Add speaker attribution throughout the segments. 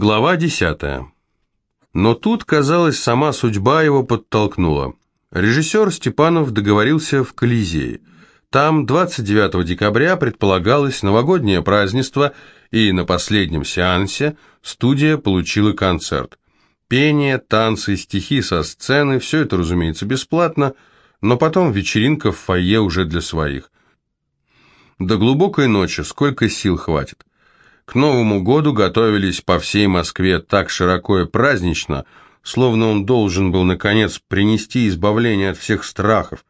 Speaker 1: Глава 10. Но тут, казалось, сама судьба его подтолкнула. Режиссер Степанов договорился в Колизее. Там 29 декабря предполагалось новогоднее празднество, и на последнем сеансе студия получила концерт. Пение, танцы, стихи со сцены – все это, разумеется, бесплатно, но потом вечеринка в фойе уже для своих. До глубокой ночи сколько сил хватит. К Новому году готовились по всей Москве так широко и празднично, словно он должен был, наконец, принести избавление от всех страхов.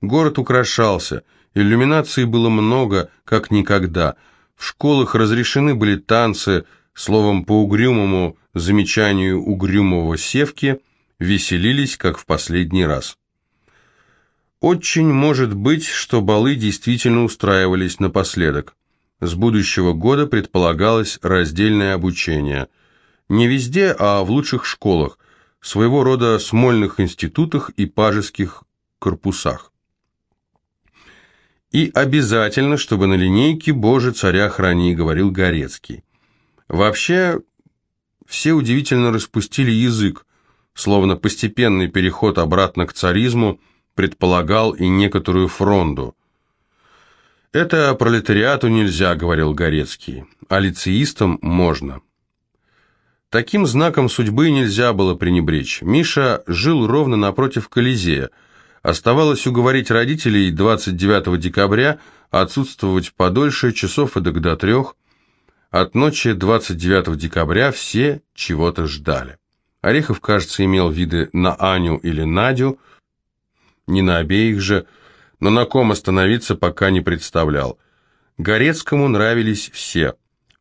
Speaker 1: Город украшался, иллюминаций было много, как никогда. В школах разрешены были танцы, словом, по угрюмому замечанию угрюмого севки, веселились, как в последний раз. Очень может быть, что балы действительно устраивались напоследок. С будущего года предполагалось раздельное обучение. Не везде, а в лучших школах, своего рода смольных институтах и пажеских корпусах. И обязательно, чтобы на линейке «Боже, царя храни», говорил Горецкий. Вообще, все удивительно распустили язык, словно постепенный переход обратно к царизму предполагал и некоторую фронду – «Это пролетариату нельзя», — говорил Горецкий, — «а лицеистам можно». Таким знаком судьбы нельзя было пренебречь. Миша жил ровно напротив Колизея. Оставалось уговорить родителей 29 декабря отсутствовать подольше, часов эдак до трех. От ночи 29 декабря все чего-то ждали. Орехов, кажется, имел виды на Аню или Надю, не на обеих же, но на ком остановиться пока не представлял. Горецкому нравились все.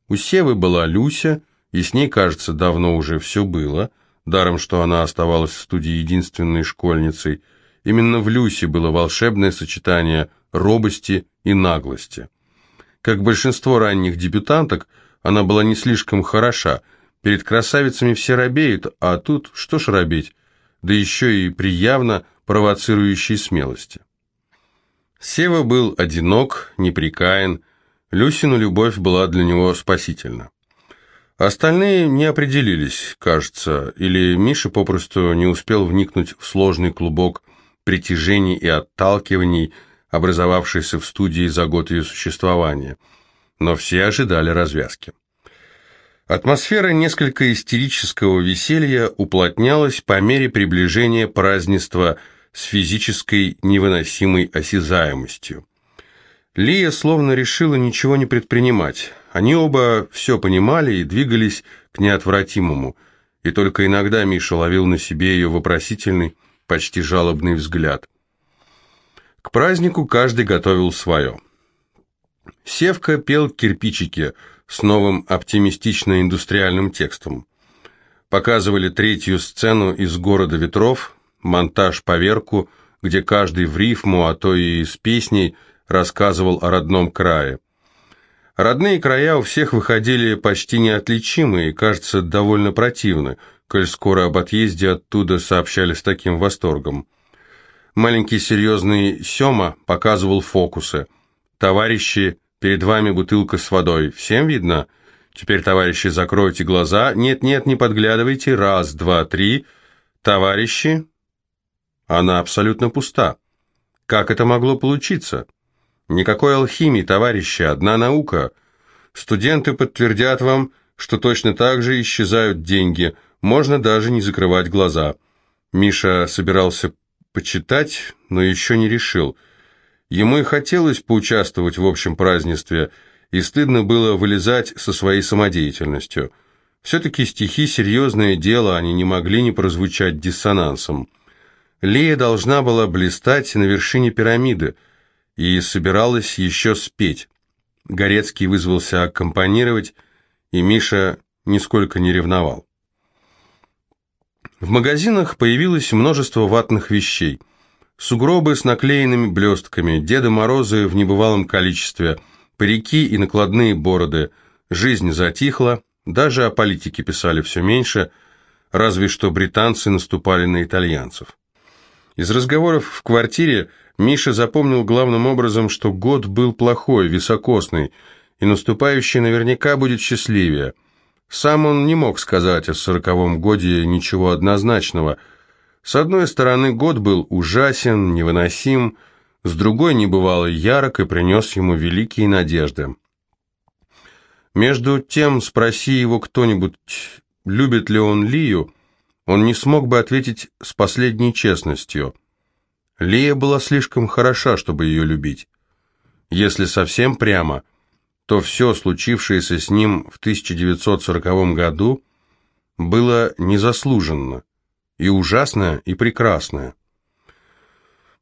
Speaker 1: У Севы была Люся, и с ней, кажется, давно уже все было, даром, что она оставалась в студии единственной школьницей. Именно в Люсе было волшебное сочетание робости и наглости. Как большинство ранних дебютанток, она была не слишком хороша, перед красавицами все робеют, а тут что ж робеть, да еще и при явно провоцирующей смелости. Сева был одинок, неприкаян, Люсину любовь была для него спасительна. Остальные не определились, кажется, или Миша попросту не успел вникнуть в сложный клубок притяжений и отталкиваний, образовавшийся в студии за год ее существования. Но все ожидали развязки. Атмосфера несколько истерического веселья уплотнялась по мере приближения празднества – с физической невыносимой осязаемостью. Лия словно решила ничего не предпринимать. Они оба все понимали и двигались к неотвратимому, и только иногда Миша ловил на себе ее вопросительный, почти жалобный взгляд. К празднику каждый готовил свое. Севка пел кирпичики с новым оптимистично-индустриальным текстом. Показывали третью сцену из «Города ветров», монтаж-поверку, где каждый в рифму, а то и с песней рассказывал о родном крае. Родные края у всех выходили почти неотличимые кажется, довольно противны, коль скоро об отъезде оттуда сообщали с таким восторгом. Маленький серьезный Сема показывал фокусы. «Товарищи, перед вами бутылка с водой. Всем видно? Теперь, товарищи, закройте глаза. Нет-нет, не подглядывайте. Раз, два, три. Товарищи, она абсолютно пуста. Как это могло получиться? Никакой алхимии, товарищи, одна наука. Студенты подтвердят вам, что точно так же исчезают деньги, можно даже не закрывать глаза. Миша собирался почитать, но еще не решил. Ему и хотелось поучаствовать в общем празднестве, и стыдно было вылезать со своей самодеятельностью. Все-таки стихи – серьезное дело, они не могли не прозвучать диссонансом. Лея должна была блистать на вершине пирамиды и собиралась еще спеть. Горецкий вызвался аккомпанировать, и Миша нисколько не ревновал. В магазинах появилось множество ватных вещей. Сугробы с наклеенными блестками, Деда Морозы в небывалом количестве, парики и накладные бороды. Жизнь затихла, даже о политике писали все меньше, разве что британцы наступали на итальянцев. Из разговоров в квартире Миша запомнил главным образом, что год был плохой, високосный, и наступающий наверняка будет счастливее. Сам он не мог сказать о сороковом годе ничего однозначного. С одной стороны, год был ужасен, невыносим, с другой небывало ярок и принес ему великие надежды. Между тем, спроси его кто-нибудь, любит ли он Лию, он не смог бы ответить с последней честностью. Лия была слишком хороша, чтобы ее любить. Если совсем прямо, то все случившееся с ним в 1940 году было незаслуженно, и ужасное, и прекрасное.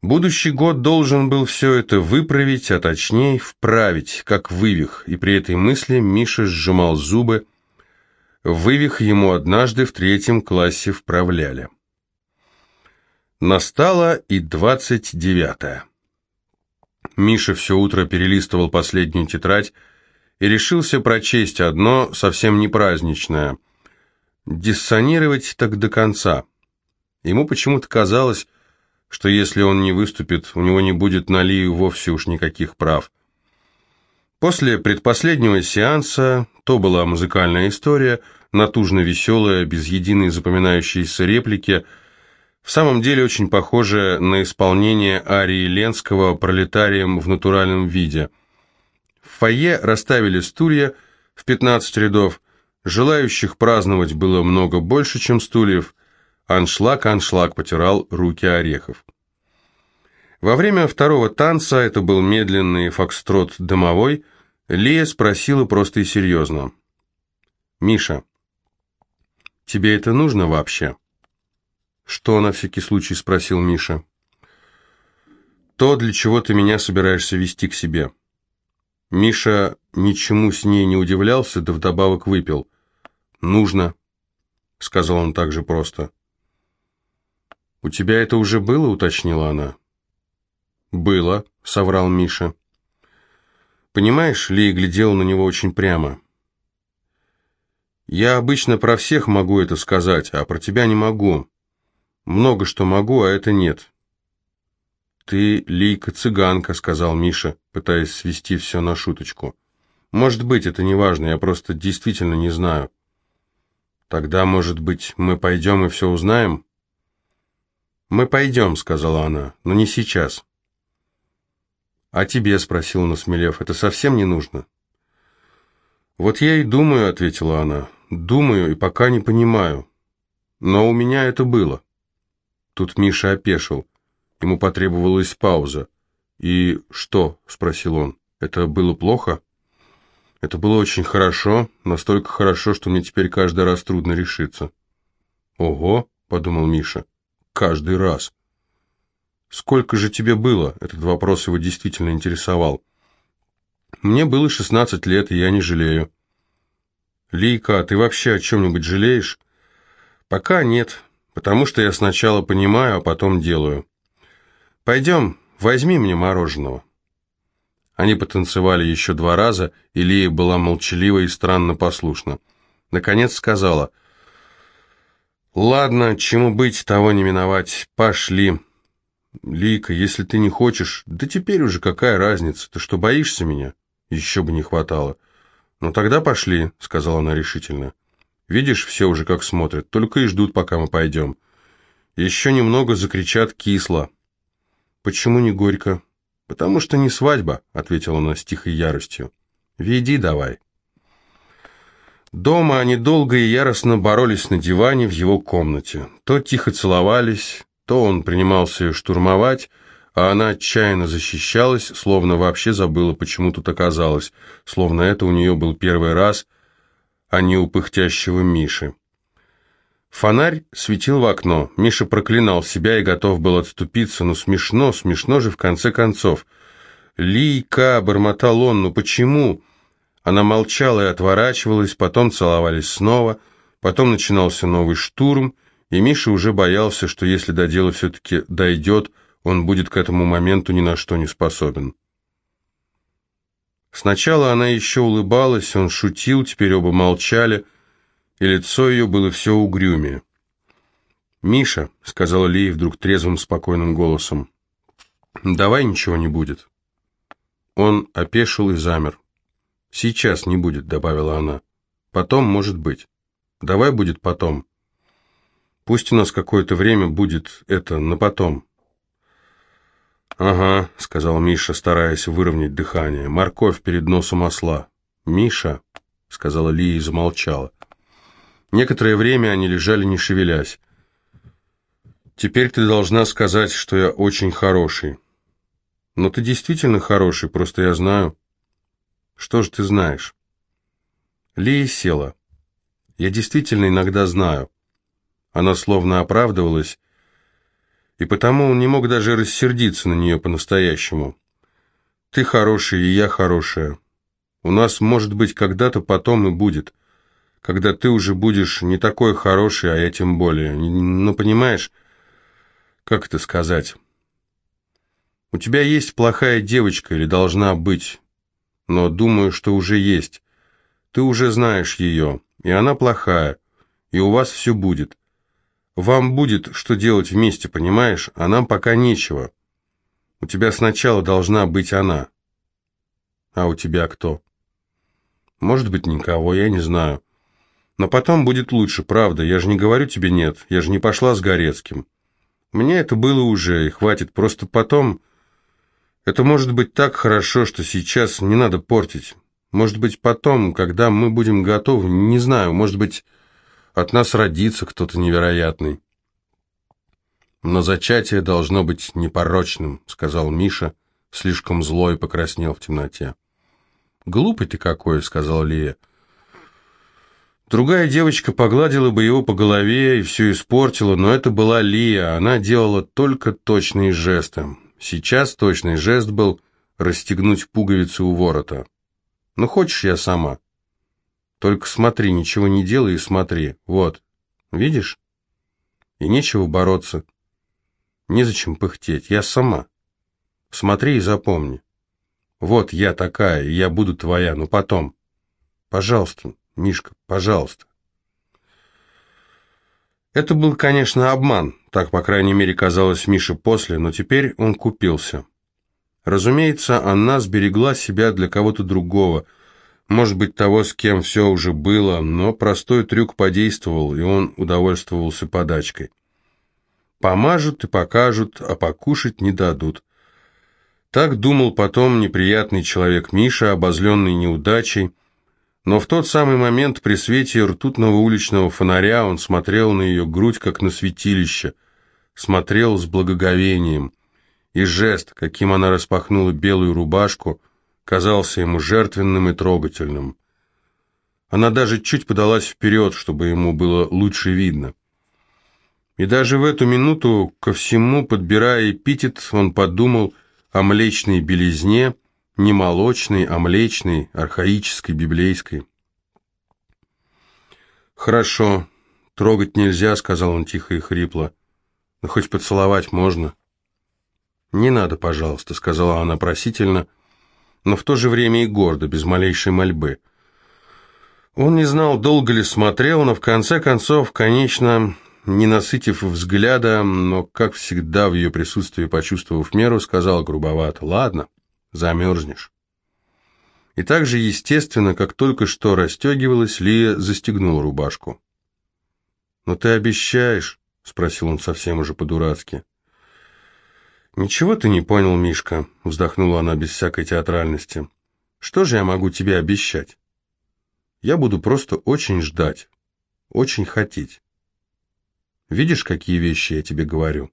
Speaker 1: Будущий год должен был все это выправить, а точнее вправить, как вывих, и при этой мысли Миша сжимал зубы. Вывих ему однажды в третьем классе вправляли. Настало и двадцать девятое. Миша все утро перелистывал последнюю тетрадь и решился прочесть одно совсем не праздничное. Диссонировать так до конца. Ему почему-то казалось, что если он не выступит, у него не будет на Лию вовсе уж никаких прав. После предпоследнего сеанса, то была музыкальная история, натужно веселая, без единой запоминающейся реплики, в самом деле очень похожая на исполнение арии Ленского «Пролетарием в натуральном виде». В фойе расставили стулья в 15 рядов, желающих праздновать было много больше, чем стульев – Аншлаг, аншлаг потирал руки Орехов. Во время второго танца, это был медленный фокстрот домовой, Лия спросила просто и серьезно. «Миша, тебе это нужно вообще?» «Что на всякий случай?» – спросил Миша. «То, для чего ты меня собираешься вести к себе». Миша ничему с ней не удивлялся, да вдобавок выпил. «Нужно», — сказал он так же просто. «У тебя это уже было?» — уточнила она. «Было», — соврал Миша. «Понимаешь, Ли глядел на него очень прямо. Я обычно про всех могу это сказать, а про тебя не могу. Много что могу, а это нет». «Ты Лейка-цыганка», — сказал Миша, пытаясь свести все на шуточку. «Может быть, это не важно, я просто действительно не знаю». «Тогда, может быть, мы пойдем и все узнаем?» «Мы пойдем», — сказала она, — «но не сейчас». «А тебе?» — спросил он, осмелев. «Это совсем не нужно?» «Вот я и думаю», — ответила она. «Думаю и пока не понимаю. Но у меня это было». Тут Миша опешил. Ему потребовалась пауза. «И что?» — спросил он. «Это было плохо?» «Это было очень хорошо, настолько хорошо, что мне теперь каждый раз трудно решиться». «Ого!» — подумал Миша каждый раз. «Сколько же тебе было?» Этот вопрос его действительно интересовал. «Мне было 16 лет, и я не жалею». «Лейка, а ты вообще о чем-нибудь жалеешь?» «Пока нет, потому что я сначала понимаю, а потом делаю». «Пойдем, возьми мне мороженого». Они потанцевали еще два раза, и Лия была молчалива и странно послушна. Наконец сказала – «Ладно, чему быть, того не миновать. Пошли». «Лика, если ты не хочешь...» «Да теперь уже какая разница? Ты что, боишься меня?» «Еще бы не хватало». «Ну тогда пошли», — сказала она решительно. «Видишь, все уже как смотрят, только и ждут, пока мы пойдем. Еще немного закричат кисло». «Почему не горько?» «Потому что не свадьба», — ответила она с тихой яростью. «Веди давай». Дома они долго и яростно боролись на диване в его комнате. То тихо целовались, то он принимался штурмовать, а она отчаянно защищалась, словно вообще забыла, почему тут оказалась, словно это у нее был первый раз, а не у пыхтящего Миши. Фонарь светил в окно. Миша проклинал себя и готов был отступиться, но смешно, смешно же в конце концов. «Лийка!» — бормотал он, «ну почему?» Она молчала и отворачивалась, потом целовались снова, потом начинался новый штурм, и Миша уже боялся, что если до дела все-таки дойдет, он будет к этому моменту ни на что не способен. Сначала она еще улыбалась, он шутил, теперь оба молчали, и лицо ее было все угрюмее. «Миша», — сказала Лия вдруг трезвым, спокойным голосом, — «давай ничего не будет». Он опешил и замер. «Сейчас не будет», — добавила она. Потом, может быть. Давай будет потом. Пусть у нас какое-то время будет это на потом. «Ага», — сказал Миша, стараясь выровнять дыхание. «Морковь перед носом осла». «Миша», — сказала Лия и замолчала. Некоторое время они лежали, не шевелясь. «Теперь ты должна сказать, что я очень хороший». «Но ты действительно хороший, просто я знаю». «Что же ты знаешь?» Лия села. «Я действительно иногда знаю». Она словно оправдывалась, и потому он не мог даже рассердиться на нее по-настоящему. «Ты хороший, и я хорошая. У нас, может быть, когда-то потом и будет, когда ты уже будешь не такой хороший, а я тем более. Но понимаешь, как это сказать? У тебя есть плохая девочка или должна быть, но думаю, что уже есть. Ты уже знаешь ее, и она плохая, и у вас все будет. Вам будет что делать вместе, понимаешь, а нам пока нечего. У тебя сначала должна быть она. А у тебя кто? Может быть, никого, я не знаю. Но потом будет лучше, правда. Я же не говорю тебе нет. Я же не пошла с Горецким. Мне это было уже, и хватит. Просто потом... Это может быть так хорошо, что сейчас не надо портить. Может быть, потом, когда мы будем готовы, не знаю, может быть... От нас родится кто-то невероятный. Но зачатие должно быть непорочным, сказал Миша, слишком злой покраснел в темноте. Глупый ты какой, сказал Лия. Другая девочка погладила бы его по голове и все испортила, но это была Лия, она делала только точные жесты. Сейчас точный жест был расстегнуть пуговицу у ворота. «Ну, хочешь, я сама?» Только смотри, ничего не делай и смотри. Вот. Видишь? И нечего бороться. Незачем пыхтеть. Я сама. Смотри и запомни. Вот я такая, я буду твоя, но потом. Пожалуйста, Мишка, пожалуйста. Это был, конечно, обман, так, по крайней мере, казалось Мише после, но теперь он купился. Разумеется, она сберегла себя для кого-то другого – может быть, того, с кем все уже было, но простой трюк подействовал, и он удовольствовался подачкой. Помажут и покажут, а покушать не дадут. Так думал потом неприятный человек Миша, обозленный неудачей, но в тот самый момент при свете ртутного уличного фонаря он смотрел на ее грудь, как на святилище, смотрел с благоговением, и жест, каким она распахнула белую рубашку – казался ему жертвенным и трогательным. Она даже чуть подалась вперед, чтобы ему было лучше видно. И даже в эту минуту, ко всему подбирая эпитет, он подумал о млечной белизне, не молочной, а млечной, архаической, библейской. «Хорошо, трогать нельзя», — сказал он тихо и хрипло. «Но хоть поцеловать можно». «Не надо, пожалуйста», — сказала она просительно, — но в то же время и гордо, без малейшей мольбы. Он не знал, долго ли смотрел, но в конце концов, конечно, не насытив взгляда, но, как всегда, в ее присутствии почувствовав меру, сказал грубовато, «Ладно, замерзнешь». И так же естественно, как только что расстегивалась, Лия застегнула рубашку. «Но ты обещаешь?» — спросил он совсем уже по-дурацки. «Ничего ты не понял, Мишка», — вздохнула она без всякой театральности. «Что же я могу тебе обещать? Я буду просто очень ждать, очень хотеть. Видишь, какие вещи я тебе говорю?»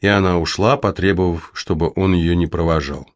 Speaker 1: И она ушла, потребовав, чтобы он ее не провожал.